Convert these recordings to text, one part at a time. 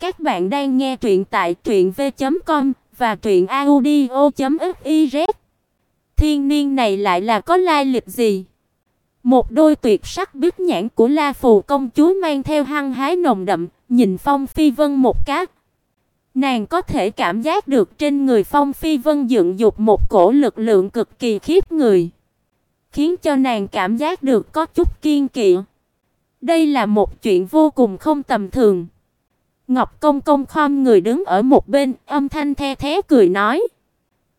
Các bạn đang nghe truyện tại truyệnv.com và truyệnaudio.fiz. Thiên niên này lại là có lai lịch gì? Một đôi tuyệt sắc bích nhãn của La Phù công chúa mang theo hăng hái nồng đậm, nhìn Phong Phi Vân một cái. Nàng có thể cảm giác được trên người Phong Phi Vân dựng dục một cổ lực lượng cực kỳ khiếp người, khiến cho nàng cảm giác được có chút kiên kỵ. Đây là một chuyện vô cùng không tầm thường. Ngọc Công công khom người đứng ở một bên, âm thanh the thé cười nói: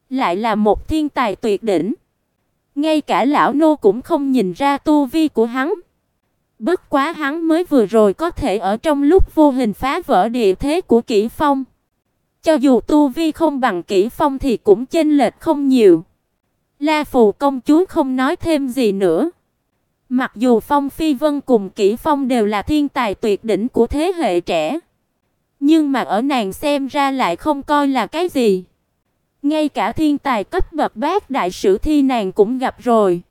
"Lại là một thiên tài tuyệt đỉnh." Ngay cả lão nô cũng không nhìn ra tu vi của hắn. Bất quá hắn mới vừa rồi có thể ở trong lúc vô hình phá vỡ địa thế của Kỷ Phong. Cho dù tu vi không bằng Kỷ Phong thì cũng chênh lệch không nhiều. La Phù công chúa không nói thêm gì nữa. Mặc dù Phong Phi Vân cùng Kỷ Phong đều là thiên tài tuyệt đỉnh của thế hệ trẻ, nhưng mà ở nàng xem ra lại không coi là cái gì. Ngay cả thiên tài cấp bậc bát đại sử thi nàng cũng gặp rồi.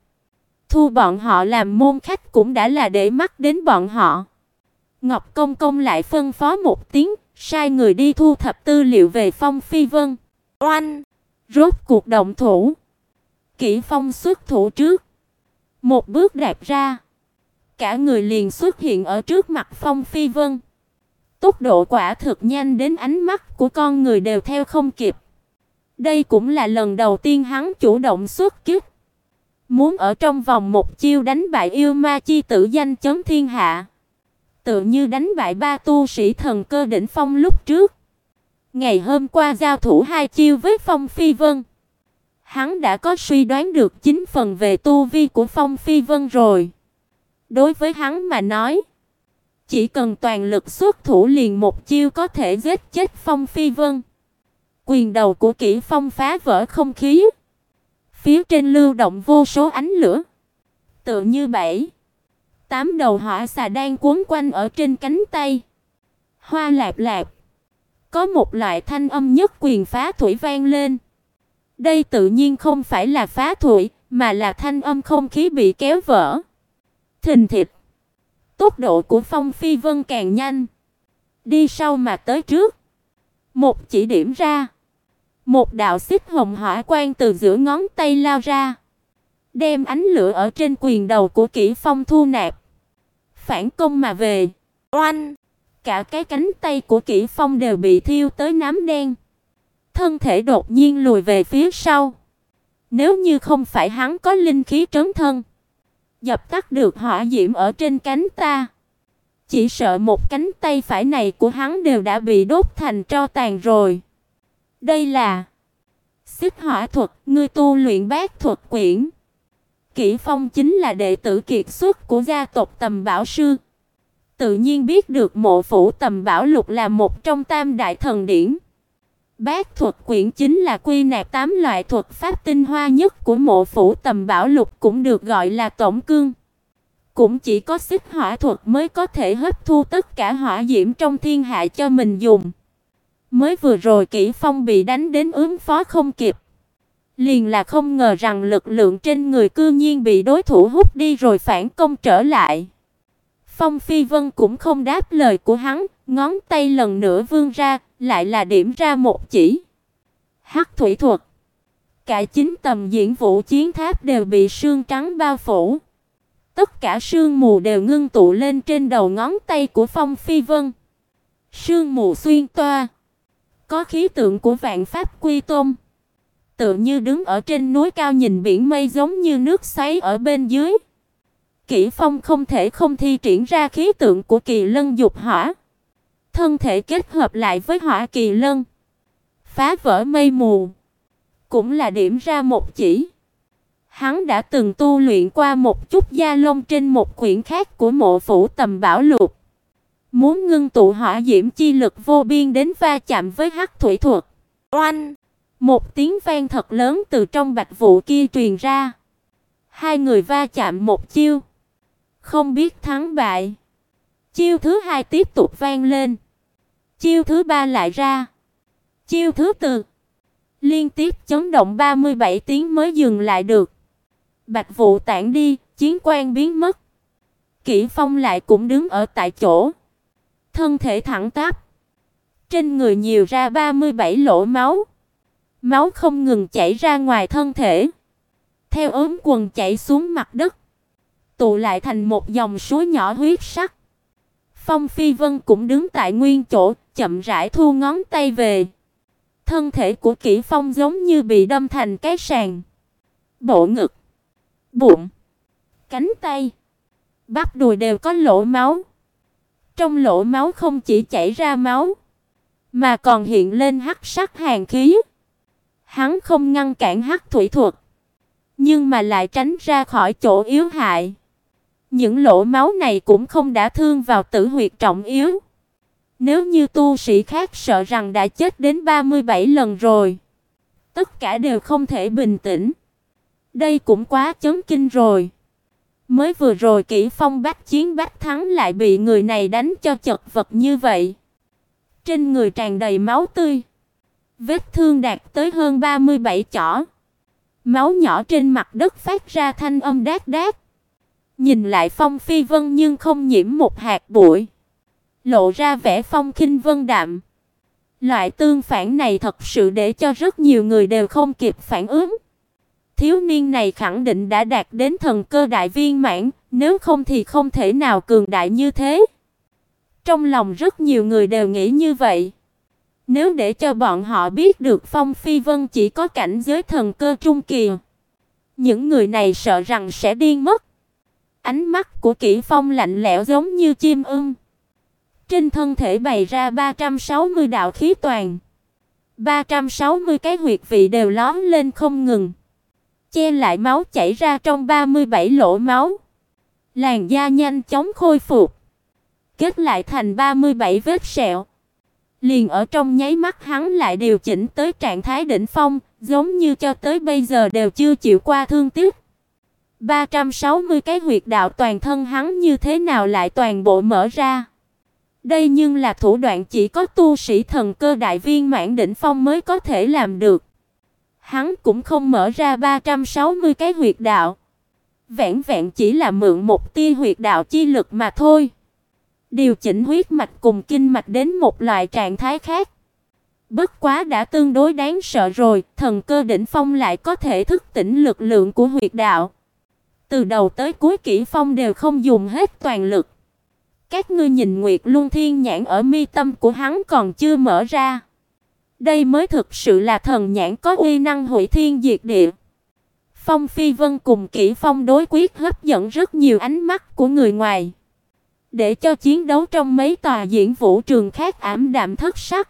Thu bọn họ làm môn khách cũng đã là để mắt đến bọn họ. Ngọc Công công lại phân phó một tiếng, sai người đi thu thập tư liệu về Phong Phi Vân. Oanh! Rốt cuộc động thủ. Kỷ Phong xuất thủ trước. Một bước đạp ra, cả người liền xuất hiện ở trước mặt Phong Phi Vân. Tốc độ quả thực nhanh đến ánh mắt của con người đều theo không kịp. Đây cũng là lần đầu tiên hắn chủ động xuất kích. Muốn ở trong vòng một chiêu đánh bại yêu ma chi tử danh chấn thiên hạ. Tự như đánh bại ba tu sĩ thần cơ đỉnh phong lúc trước. Ngày hôm qua giao thủ hai chiêu với Phong Phi Vân. Hắn đã có suy đoán được chính phần về tu vi của Phong Phi Vân rồi. Đối với hắn mà nói, chỉ cần toàn lực xuất thủ liền một chiêu có thể giết chết Phong Phi Vân. Quyền đầu của Kỷ Phong phá vỡ không khí. Phía trên lưu động vô số ánh lửa, tựa như bảy, tám đầu hỏa xà đang cuốn quanh ở trên cánh tay. Hoa lạp lạp, có một loại thanh âm nhất quyền phá thủy vang lên. Đây tự nhiên không phải là phá thủy, mà là thanh âm không khí bị kéo vỡ. Thình thịch. Tốc độ của Phong Phi Vân càng nhanh, đi sau mà tới trước. Một chỉ điểm ra, một đạo xích hồng hỏa quang từ giữa ngón tay lao ra, đem ánh lửa ở trên quyền đầu của Kỷ Phong thu nạp, phản công mà về. Oanh! Cả cái cánh tay của Kỷ Phong đều bị thiêu tới nám đen thân thể đột nhiên lùi về phía sau. Nếu như không phải hắn có linh khí trấn thân, dập tắt được hỏa diễm ở trên cánh ta, chỉ sợ một cánh tay phải này của hắn đều đã bị đốt thành tro tàn rồi. Đây là Xích Hỏa thuật, ngươi tu luyện bát thuật quyển. Kỷ Phong chính là đệ tử kiệt xuất của gia tộc Tầm Bảo sư. Tự nhiên biết được Mộ phủ Tầm Bảo Lục là một trong tam đại thần điển. Bát thuật quyển chính là quy nạp tám loại thuật pháp tinh hoa nhất của mộ phủ tầm bảo lục cũng được gọi là tổng cương. Cũng chỉ có xích hỏa thuật mới có thể hấp thu tất cả hỏa diễm trong thiên hạ cho mình dùng. Mới vừa rồi Kỷ Phong bị đánh đến ứng phó không kịp. Liền là không ngờ rằng lực lượng trên người cư nhiên bị đối thủ hút đi rồi phản công trở lại. Phong Phi Vân cũng không đáp lời của hắn, ngón tay lần nữa vươn ra, lại là điểm ra một chỉ. Hắc thủy thuật. Cả chín tầm diễn vũ chiến tháp đều bị sương trắng bao phủ. Tất cả sương mù đều ngưng tụ lên trên đầu ngón tay của Phong Phi Vân. Sương mù xuyên toa, có khí tượng của vạn pháp quy tôn. Tựa như đứng ở trên núi cao nhìn biển mây giống như nước xoáy ở bên dưới. Kỷ Phong không thể không thi triển ra khí tượng của Kỳ Lân dục hỏa thân thể kết hợp lại với Hỏa Kỳ Lân, phá vỡ mây mù, cũng là điểm ra một chỉ. Hắn đã từng tu luyện qua một chút gia lông trên một quyển khác của Mộ phủ Tầm Bảo Lục, muốn ngưng tụ hỏa diễm chi lực vô biên đến va chạm với hắc thủy thuật. Oanh! Một tiếng vang thật lớn từ trong bạch vụ kia truyền ra. Hai người va chạm một chiêu, không biết thắng bại. Chiêu thứ hai tiếp tục vang lên. Chiêu thứ ba lại ra. Chiêu thứ tư liên tiếp chấn động 37 tiếng mới dừng lại được. Bạch vụ tản đi, chiến quan biến mất. Kỷ Phong lại cũng đứng ở tại chỗ, thân thể thẳng tắp, Trên người nhiều ra 37 lỗ máu. Máu không ngừng chảy ra ngoài thân thể, theo ốm quần chảy xuống mặt đất, tụ lại thành một dòng suối nhỏ huyết sắc. Phong Phi Vân cũng đứng tại nguyên chỗ, chậm rãi thu ngón tay về. Thân thể của Kỷ Phong giống như bị đâm thành cái sàng. Bộ ngực, bụng, cánh tay, bắp đùi đều có lỗ máu. Trong lỗ máu không chỉ chảy ra máu, mà còn hiện lên hắc sắc hàn khí. Hắn không ngăn cản hắc thủy thuật, nhưng mà lại tránh ra khỏi chỗ yếu hại. Những lỗ máu này cũng không đã thương vào tử huyệt trọng yếu. Nếu như tu sĩ khác sợ rằng đã chết đến 37 lần rồi. Tất cả đều không thể bình tĩnh. Đây cũng quá chấn kinh rồi. Mới vừa rồi Kỷ Phong bách chiến bách thắng lại bị người này đánh cho chật vật như vậy. Trên người tràn đầy máu tươi. Vết thương đạt tới hơn 37 chỏ. Máu nhỏ trên mặt đất phát ra thanh âm đát đát. Nhìn lại Phong Phi Vân nhưng không nhiễm một hạt bụi, lộ ra vẻ phong khinh vân đạm. Loại tương phản này thật sự để cho rất nhiều người đều không kịp phản ứng. Thiếu niên này khẳng định đã đạt đến thần cơ đại viên mãn, nếu không thì không thể nào cường đại như thế. Trong lòng rất nhiều người đều nghĩ như vậy. Nếu để cho bọn họ biết được Phong Phi Vân chỉ có cảnh giới thần cơ trung kỳ, những người này sợ rằng sẽ điên mất. Ánh mắt của Kỷ Phong lạnh lẽo giống như chim ưng. Trên thân thể bày ra 360 đạo khí toàn. 360 cái huyệt vị đều lóm lên không ngừng, che lại máu chảy ra trong 37 lỗ máu. Làn da nhanh chóng khôi phục, kết lại thành 37 vết sẹo. Liền ở trong nháy mắt hắn lại điều chỉnh tới trạng thái đỉnh phong, giống như cho tới bây giờ đều chưa chịu qua thương tiếc. 360 cái huyệt đạo toàn thân hắn như thế nào lại toàn bộ mở ra. Đây nhưng là thủ đoạn chỉ có tu sĩ thần cơ đại viên mãn đỉnh phong mới có thể làm được. Hắn cũng không mở ra 360 cái huyệt đạo. Vẹn vẹn chỉ là mượn một tia huyệt đạo chi lực mà thôi. Điều chỉnh huyết mạch cùng kinh mạch đến một loại trạng thái khác. Bất quá đã tương đối đáng sợ rồi, thần cơ đỉnh phong lại có thể thức tỉnh lực lượng của huyệt đạo. Từ đầu tới cuối Kỷ Phong đều không dùng hết toàn lực. Các ngươi nhìn Nguyệt Luân Thiên nhãn ở mi tâm của hắn còn chưa mở ra. Đây mới thực sự là thần nhãn có uy năng hủy thiên diệt địa. Phong Phi Vân cùng Kỷ Phong đối quyết hấp dẫn rất nhiều ánh mắt của người ngoài, để cho chiến đấu trong mấy tòa diễn vũ trường khác ảm đạm thất sắc.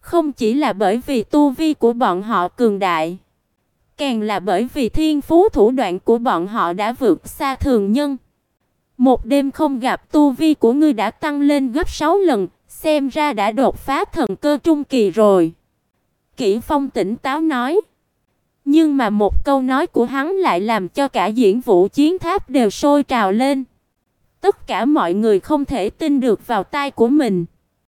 Không chỉ là bởi vì tu vi của bọn họ cường đại, càng là bởi vì thiên phú thủ đoạn của bọn họ đã vượt xa thường nhân. Một đêm không gặp tu vi của ngươi đã tăng lên gấp 6 lần, xem ra đã đột phá thần cơ trung kỳ rồi. Kỷ Phong tỉnh táo nói. Nhưng mà một câu nói của hắn lại làm cho cả diễn vũ chiến tháp đều sôi trào lên. Tất cả mọi người không thể tin được vào tai của mình.